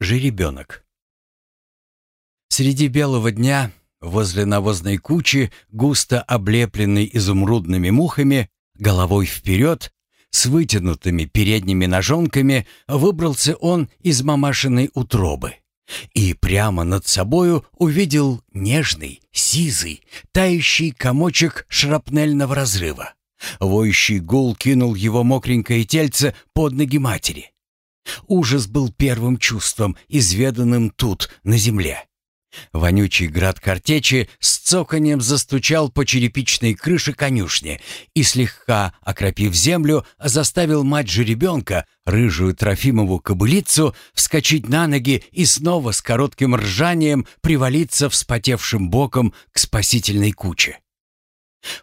Жеребенок. Среди белого дня, возле навозной кучи, густо облепленной изумрудными мухами, головой вперед, с вытянутыми передними ножонками, выбрался он из мамашиной утробы и прямо над собою увидел нежный, сизый, тающий комочек шрапнельного разрыва. Воющий гул кинул его мокренькое тельце под ноги матери. Ужас был первым чувством, изведанным тут, на земле. Вонючий град картечи с цоканьем застучал по черепичной крыше конюшни и, слегка окропив землю, заставил мать жеребенка, рыжую Трофимову кобылицу, вскочить на ноги и снова с коротким ржанием привалиться вспотевшим боком к спасительной куче.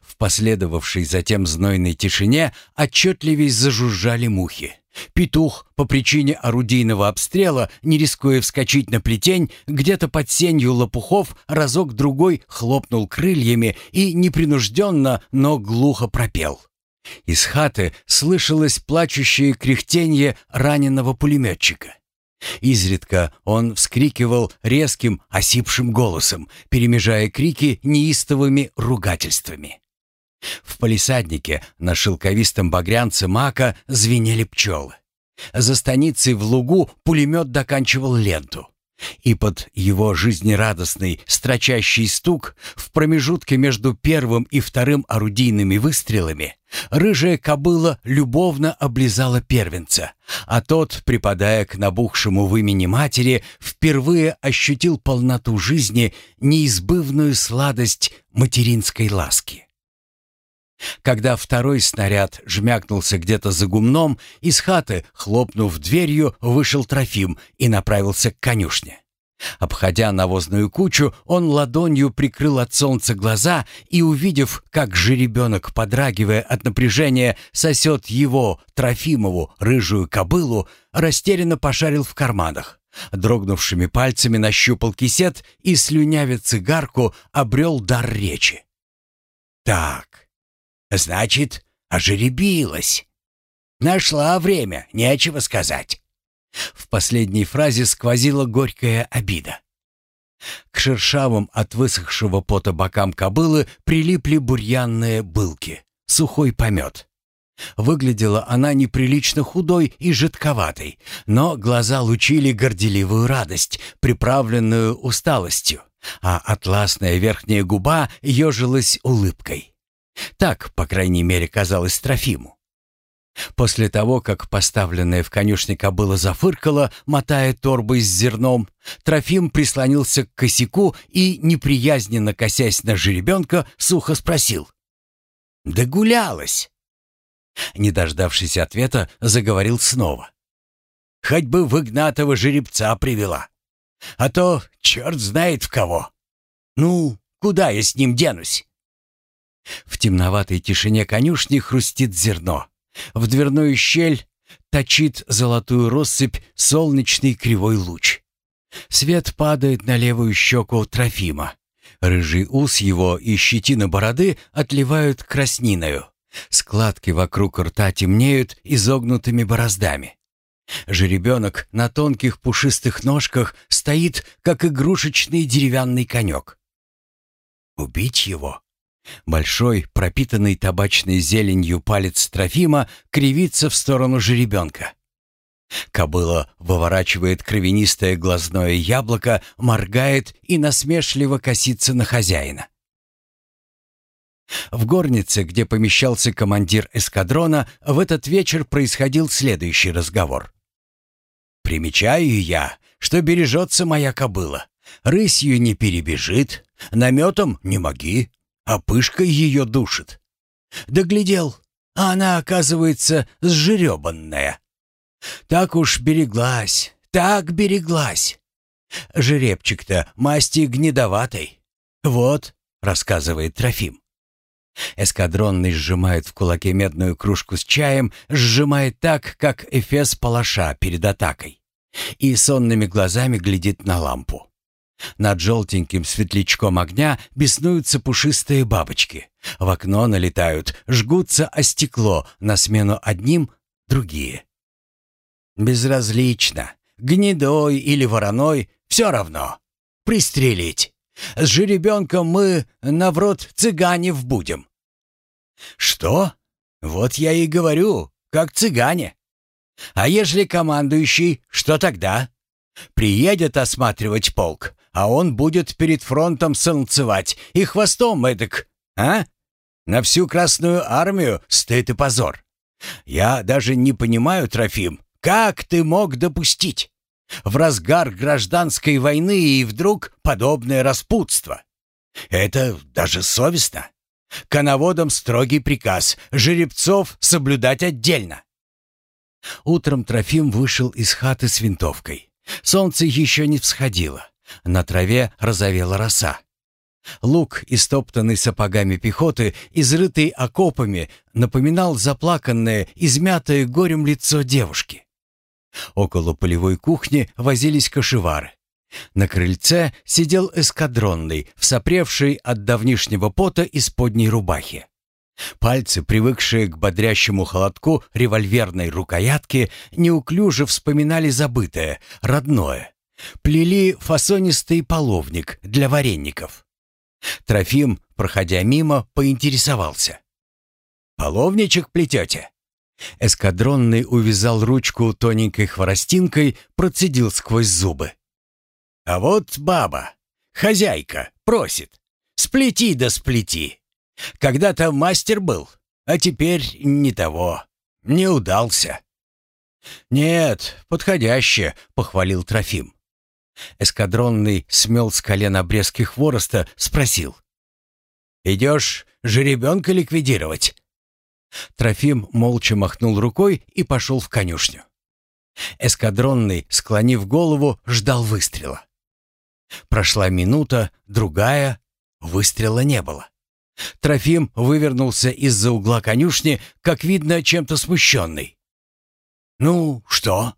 В последовавшей затем знойной тишине отчетливей зажужжали мухи. Петух по причине орудийного обстрела, не рискуя вскочить на плетень, где-то под сенью лопухов разок-другой хлопнул крыльями и непринужденно, но глухо пропел. Из хаты слышалось плачущее кряхтенье раненого пулеметчика. Изредка он вскрикивал резким, осипшим голосом, перемежая крики неистовыми ругательствами. В палисаднике на шелковистом багрянце мака звенели пчелы. За станицей в лугу пулемет доканчивал ленту. И под его жизнерадостный, строчащий стук в промежутке между первым и вторым орудийными выстрелами рыжая кобыла любовно облизала первенца, а тот, припадая к набухшему в имени матери, впервые ощутил полноту жизни, неизбывную сладость материнской ласки. Когда второй снаряд жмякнулся где-то за гумном, из хаты, хлопнув дверью, вышел Трофим и направился к конюшне. Обходя навозную кучу, он ладонью прикрыл от солнца глаза и, увидев, как жеребенок, подрагивая от напряжения, сосет его, Трофимову, рыжую кобылу, растерянно пошарил в карманах. Дрогнувшими пальцами нащупал кисет и, слюнявя цигарку, обрел дар речи. «Так, Значит, ожеребилась. Нашла время, нечего сказать. В последней фразе сквозила горькая обида. К шершавым от высохшего пота бокам кобылы прилипли бурьянные былки, сухой помет. Выглядела она неприлично худой и жидковатой, но глаза лучили горделивую радость, приправленную усталостью, а атласная верхняя губа ежилась улыбкой. Так, по крайней мере, казалось Трофиму. После того, как поставленная в конюшне кобыла зафыркала, мотая торбой с зерном, Трофим прислонился к косяку и, неприязненно косясь на жеребенка, сухо спросил. «Да гулялась!» Не дождавшись ответа, заговорил снова. «Хоть бы в Игнатова жеребца привела, а то черт знает в кого. Ну, куда я с ним денусь?» В темноватой тишине конюшни хрустит зерно. В дверную щель точит золотую россыпь солнечный кривой луч. Свет падает на левую щеку Трофима. Рыжий ус его и щетина бороды отливают красниною. Складки вокруг рта темнеют изогнутыми бороздами. Жеребенок на тонких пушистых ножках стоит, как игрушечный деревянный конек. Убить его? Большой, пропитанный табачной зеленью палец Трофима кривится в сторону жеребенка. Кобыла выворачивает кровянистое глазное яблоко, моргает и насмешливо косится на хозяина. В горнице, где помещался командир эскадрона, в этот вечер происходил следующий разговор. «Примечаю я, что бережется моя кобыла. Рысью не перебежит, наметом не моги, а пышка ее душит. Доглядел, а она, оказывается, сжеребанная. Так уж береглась, так береглась. Жеребчик-то масти гнедоватой. Вот, рассказывает Трофим. Эскадронный сжимает в кулаке медную кружку с чаем, сжимает так, как эфес палаша перед атакой. И сонными глазами глядит на лампу. Над желтеньким светлячком огня беснуются пушистые бабочки. В окно налетают, жгутся о стекло, на смену одним — другие. «Безразлично», гнедой или вороной, все равно. Пристрелить. С жеребенком мы, наврод, цыганев будем». «Что? Вот я и говорю, как цыгане. А ежели командующий, что тогда? Приедет осматривать полк, а он будет перед фронтом солнцевать и хвостом эдак, а? На всю Красную Армию стыд и позор. Я даже не понимаю, Трофим, как ты мог допустить? В разгар гражданской войны и вдруг подобное распутство. Это даже совестно. Коноводам строгий приказ, жеребцов соблюдать отдельно. Утром Трофим вышел из хаты с винтовкой. Солнце еще не всходило. На траве разовела роса. Лук, истоптанный сапогами пехоты, изрытый окопами, напоминал заплаканное, измятое горем лицо девушки. Около полевой кухни возились кошевары. На крыльце сидел эскадронный, всопревший от давнишнего пота исподней рубахи. Пальцы, привыкшие к бодрящему холодку револьверной рукоятки, неуклюже вспоминали забытое, родное. Плели фасонистый половник для вареников. Трофим, проходя мимо, поинтересовался. «Половничек плетете?» Эскадронный увязал ручку тоненькой хворостинкой, процедил сквозь зубы. «А вот баба, хозяйка, просит. Сплети да сплети. Когда-то мастер был, а теперь не того. Не удался». «Нет, подходяще», — похвалил Трофим. Эскадронный смел с колен обрезки хвороста, спросил. «Идешь жеребенка ликвидировать?» Трофим молча махнул рукой и пошел в конюшню. Эскадронный, склонив голову, ждал выстрела. Прошла минута, другая, выстрела не было. Трофим вывернулся из-за угла конюшни, как видно, чем-то смущенный. «Ну, что?»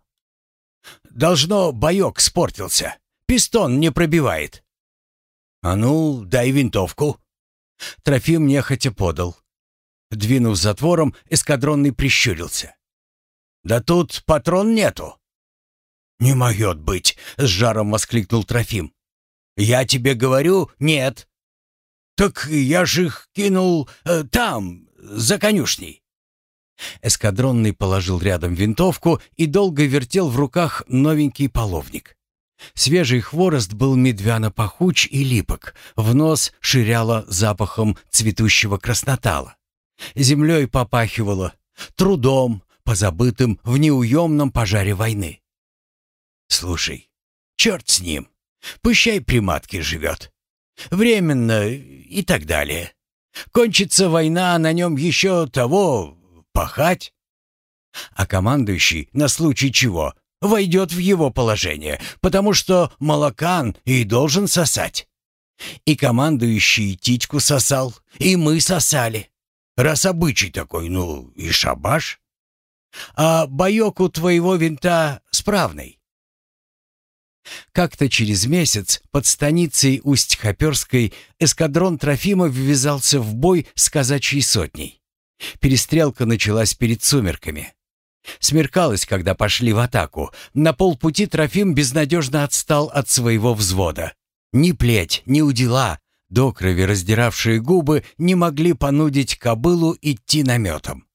«Должно, боек спортился. Пистон не пробивает». «А ну, дай винтовку». Трофим нехотя подал. Двинув затвором, эскадронный прищурился. «Да тут патрон нету». «Не может быть!» — с жаром воскликнул Трофим. «Я тебе говорю, нет». «Так я же их кинул э, там, за конюшней». Эскадронный положил рядом винтовку и долго вертел в руках новенький половник. Свежий хворост был медвяно-пахуч и липок, в нос ширяло запахом цветущего краснотала. Землей попахивало, трудом, позабытым в неуемном пожаре войны. «Слушай, черт с ним, пущай при матке живет. Временно и так далее. Кончится война, на нем еще того пахать. А командующий, на случай чего, войдет в его положение, потому что молокан и должен сосать. И командующий титьку сосал, и мы сосали. Раз обычай такой, ну и шабаш. А боек у твоего винта справный. Как-то через месяц под станицей Усть-Хоперской эскадрон Трофимов ввязался в бой с казачьей сотней. Перестрелка началась перед сумерками. Смеркалось, когда пошли в атаку. На полпути Трофим безнадежно отстал от своего взвода. Ни плеть, ни удила, до крови раздиравшие губы, не могли понудить кобылу идти наметом.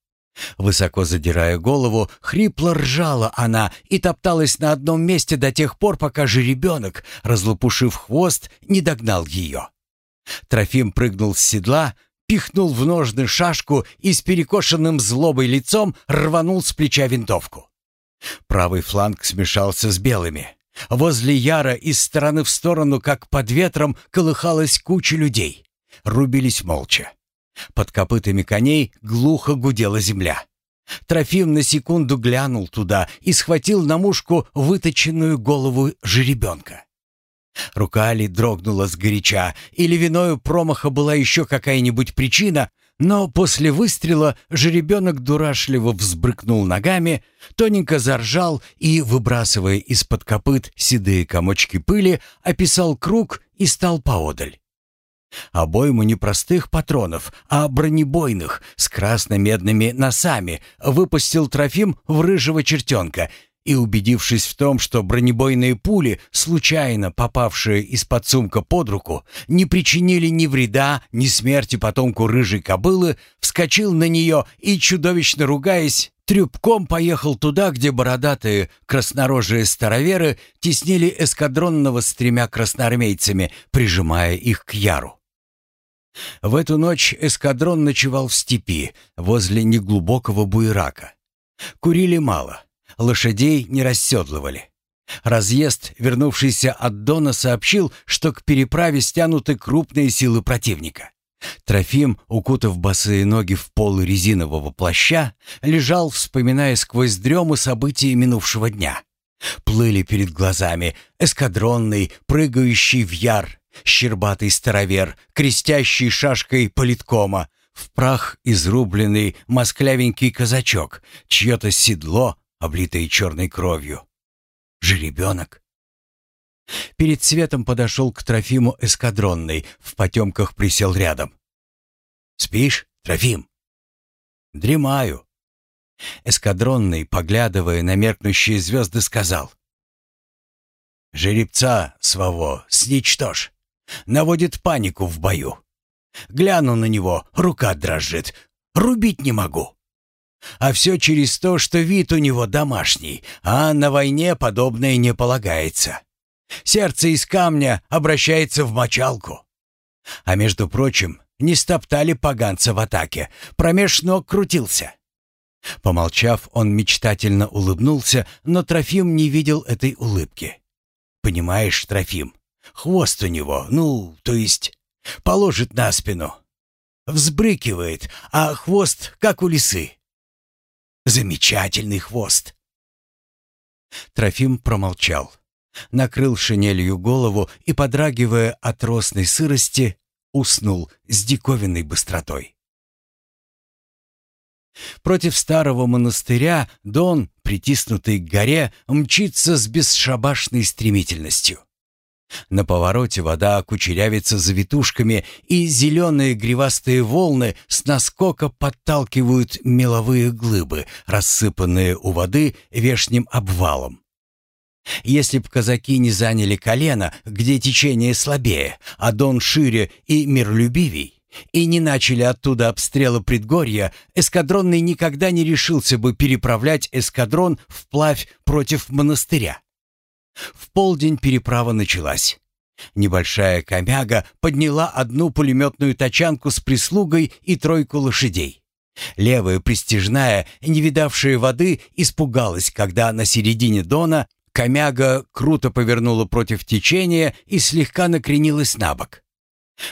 Высоко задирая голову, хрипло ржала она и топталась на одном месте до тех пор, пока жеребенок, разлопушив хвост, не догнал ее. Трофим прыгнул с седла, пихнул в ножны шашку и с перекошенным злобой лицом рванул с плеча винтовку. Правый фланг смешался с белыми. Возле Яра из стороны в сторону, как под ветром, колыхалась куча людей. Рубились молча. Под копытами коней глухо гудела земля. Трофим на секунду глянул туда и схватил на мушку выточенную голову жеребенка. Рука Али дрогнула сгоряча, или виною промаха была еще какая-нибудь причина, но после выстрела жеребенок дурашливо взбрыкнул ногами, тоненько заржал и, выбрасывая из-под копыт седые комочки пыли, описал круг и стал поодаль. Обойму не простых патронов, а бронебойных, с красно-медными носами, выпустил Трофим в рыжего чертенка и, убедившись в том, что бронебойные пули, случайно попавшие из-под сумка под руку, не причинили ни вреда, ни смерти потомку рыжей кобылы, вскочил на нее и, чудовищно ругаясь, трюбком поехал туда, где бородатые краснорожие староверы теснили эскадронного с тремя красноармейцами, прижимая их к яру. В эту ночь эскадрон ночевал в степи, возле неглубокого буерака. Курили мало, лошадей не расседлывали. Разъезд, вернувшийся от Дона, сообщил, что к переправе стянуты крупные силы противника. Трофим, укутав босые ноги в полы резинового плаща, лежал, вспоминая сквозь дрему события минувшего дня. Плыли перед глазами эскадронный, прыгающий в яр, щербатый старовер, крестящий шашкой политкома, в прах изрубленный москлявенький казачок, чье-то седло, облитое черной кровью. Жеребенок. Перед светом подошел к Трофиму эскадронный, в потемках присел рядом. «Спишь, Трофим?» «Дремаю». Эскадронный, поглядывая на меркнущие звезды, сказал. «Жеребца своего сничтожь. Наводит панику в бою. Гляну на него, рука дрожит. Рубить не могу. А все через то, что вид у него домашний, а на войне подобное не полагается. Сердце из камня обращается в мочалку. А между прочим, не стоптали поганца в атаке, промеж ног крутился. Помолчав, он мечтательно улыбнулся, но Трофим не видел этой улыбки. «Понимаешь, Трофим, хвост у него, ну, то есть, положит на спину. Взбрыкивает, а хвост как у лисы. Замечательный хвост!» Трофим промолчал накрыл шинелью голову и, подрагивая от росной сырости, уснул с диковинной быстротой. Против старого монастыря Дон, притиснутый к горе, мчится с бесшабашной стремительностью. На повороте вода кучерявится завитушками, и зеленые гривастые волны с наскока подталкивают меловые глыбы, рассыпанные у воды вешним обвалом. Если б казаки не заняли колено, где течение слабее, а дон шире и миролюбивей, и не начали оттуда обстрела предгорья, эскадронный никогда не решился бы переправлять эскадрон вплавь против монастыря. В полдень переправа началась. Небольшая комяга подняла одну пулеметную тачанку с прислугой и тройку лошадей. Левая пристижная, не видавшая воды, испугалась, когда на середине дона Комяга круто повернула против течения и слегка накренилась на бок.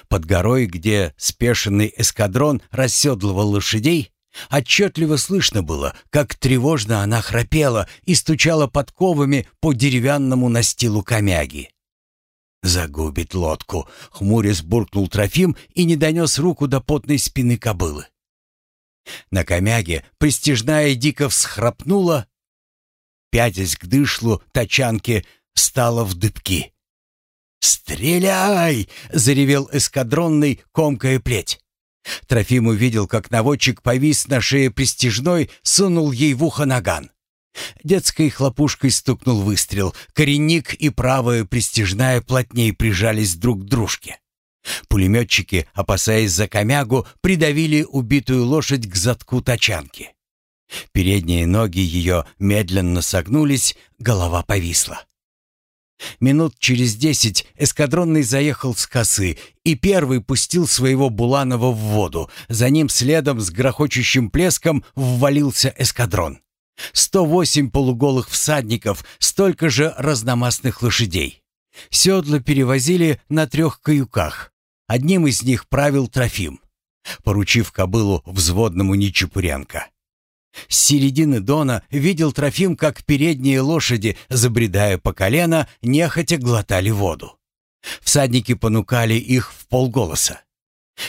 Под горой, где спешенный эскадрон расседлывал лошадей, отчетливо слышно было, как тревожно она храпела и стучала подковами по деревянному настилу комяги. «Загубит лодку», — хмурясь буркнул Трофим и не донес руку до потной спины кобылы. На комяге пристижная дико всхрапнула, пятясь к дышлу тачанки, стала в дыбки. «Стреляй!» — заревел эскадронный, комкая плеть. Трофим увидел, как наводчик повис на шее престижной, сунул ей в ухо наган. Детской хлопушкой стукнул выстрел. Коренник и правая престижная плотнее прижались друг к дружке. Пулеметчики, опасаясь за комягу, придавили убитую лошадь к затку тачанки. Передние ноги ее медленно согнулись, голова повисла. Минут через десять эскадронный заехал с косы и первый пустил своего Буланова в воду. За ним следом с грохочущим плеском ввалился эскадрон. Сто восемь полуголых всадников, столько же разномастных лошадей. Седла перевозили на трех каюках. Одним из них правил Трофим, поручив кобылу взводному Нечепуренко. С середины Дона видел Трофим, как передние лошади, забредая по колено, нехотя глотали воду. Всадники понукали их в полголоса.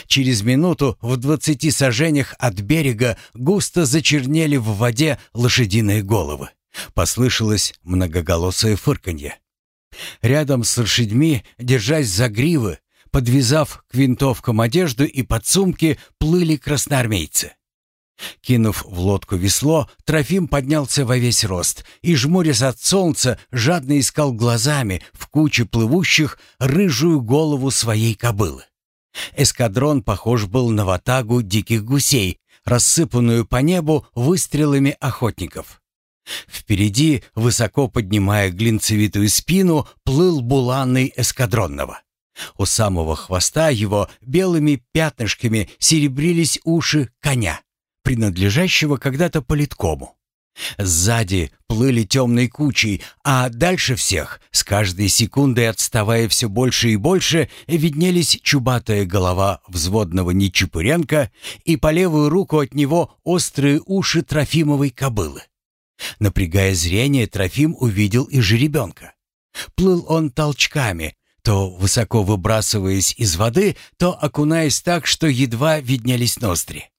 Через минуту в двадцати сажениях от берега густо зачернели в воде лошадиные головы. Послышалось многоголосое фырканье. Рядом с лошадьми, держась за гривы, подвязав к винтовкам одежду и подсумки, плыли красноармейцы. Кинув в лодку весло, Трофим поднялся во весь рост и, жмурясь от солнца, жадно искал глазами в куче плывущих рыжую голову своей кобылы. Эскадрон похож был на ватагу диких гусей, рассыпанную по небу выстрелами охотников. Впереди, высоко поднимая глинцевитую спину, плыл буланный эскадронного. У самого хвоста его белыми пятнышками серебрились уши коня, принадлежащего когда-то политкому. Сзади плыли темной кучей, а дальше всех, с каждой секундой отставая все больше и больше, виднелись чубатая голова взводного Нечапуренко и по левую руку от него острые уши Трофимовой кобылы. Напрягая зрение, Трофим увидел и жеребенка. Плыл он толчками, то высоко выбрасываясь из воды, то окунаясь так, что едва виднелись ноздри.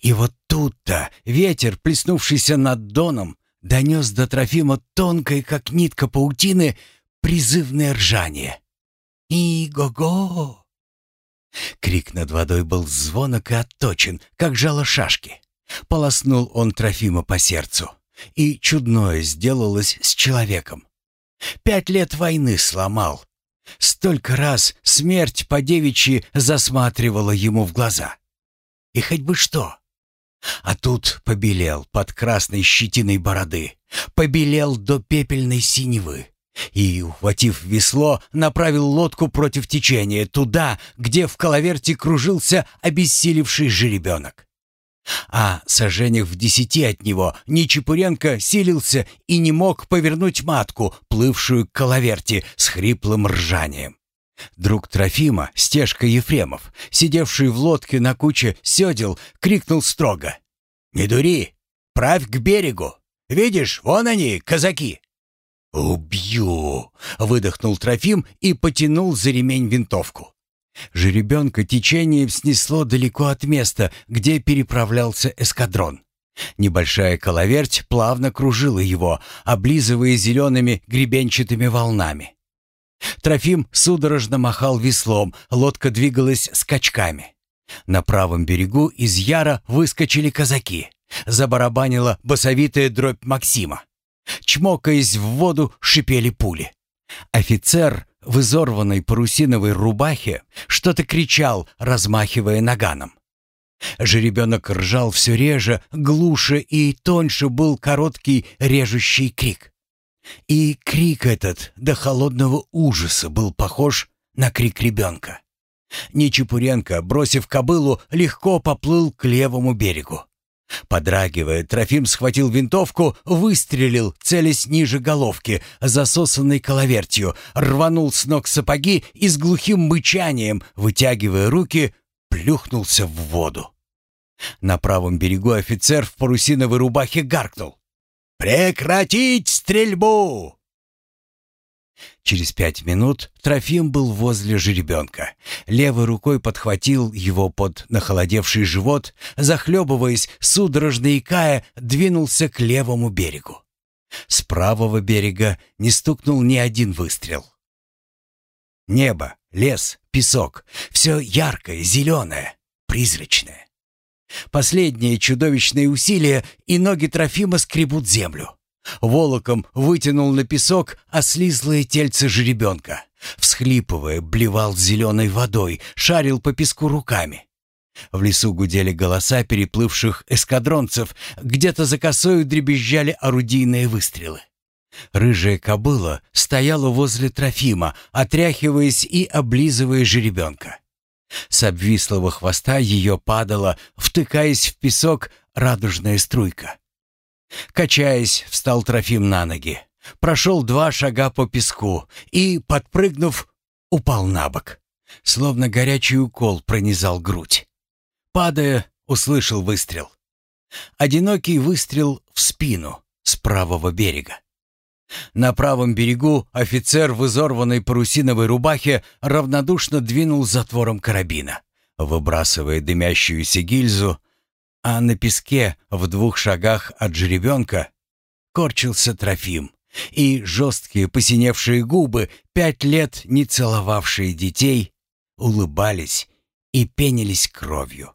И вот тут-то ветер, плеснувшийся над доном, донес до Трофима тонкое, как нитка паутины, призывное ржание. «И-го-го!» Крик над водой был звонок и отточен, как жало шашки. Полоснул он Трофима по сердцу, и чудное сделалось с человеком. Пять лет войны сломал. Столько раз смерть по девичьи засматривала ему в глаза. И хоть бы что. А тут побелел под красной щетиной бороды, побелел до пепельной синевы. И, ухватив весло, направил лодку против течения, туда, где в коловерте кружился обессилевший жеребенок. А сожжениях в десяти от него Нечепуренко силился и не мог повернуть матку, плывшую к коловерте с хриплым ржанием. Друг Трофима, Стежка Ефремов, сидевший в лодке на куче седел, крикнул строго. «Не дури! Правь к берегу! Видишь, вон они, казаки!» «Убью!» — выдохнул Трофим и потянул за ремень винтовку. Жеребенка течением снесло далеко от места, где переправлялся эскадрон. Небольшая коловерть плавно кружила его, облизывая зелеными гребенчатыми волнами. Трофим судорожно махал веслом, лодка двигалась скачками. На правом берегу из Яра выскочили казаки. Забарабанила басовитая дробь Максима. Чмокаясь в воду, шипели пули. Офицер в изорванной парусиновой рубахе что-то кричал, размахивая наганом. Жеребенок ржал все реже, глуше и тоньше был короткий режущий крик. И крик этот до холодного ужаса был похож на крик ребенка. Нечепуренко, бросив кобылу, легко поплыл к левому берегу. Подрагивая, Трофим схватил винтовку, выстрелил, целясь ниже головки, засосанной коловертью, рванул с ног сапоги и с глухим мычанием, вытягивая руки, плюхнулся в воду. На правом берегу офицер в парусиновой рубахе гаркнул. «Прекратить стрельбу!» Через пять минут Трофим был возле жеребенка. Левой рукой подхватил его под нахолодевший живот, захлебываясь, судорожно икая, двинулся к левому берегу. С правого берега не стукнул ни один выстрел. Небо, лес, песок — все яркое, зеленое, призрачное. Последнее чудовищное усилие, и ноги Трофима скребут землю. Волоком вытянул на песок ослизлое тельце жеребенка. Всхлипывая, блевал зеленой водой, шарил по песку руками. В лесу гудели голоса переплывших эскадронцев, где-то за косою дребезжали орудийные выстрелы. Рыжая кобыла стояла возле Трофима, отряхиваясь и облизывая жеребенка. С обвислого хвоста ее падала, втыкаясь в песок, радужная струйка. Качаясь, встал Трофим на ноги, прошел два шага по песку и, подпрыгнув, упал на бок. Словно горячий укол пронизал грудь. Падая, услышал выстрел. Одинокий выстрел в спину с правого берега. На правом берегу офицер в изорванной парусиновой рубахе равнодушно двинул затвором карабина, выбрасывая дымящуюся гильзу, а на песке в двух шагах от жеребенка корчился Трофим, и жесткие посиневшие губы, пять лет не целовавшие детей, улыбались и пенились кровью.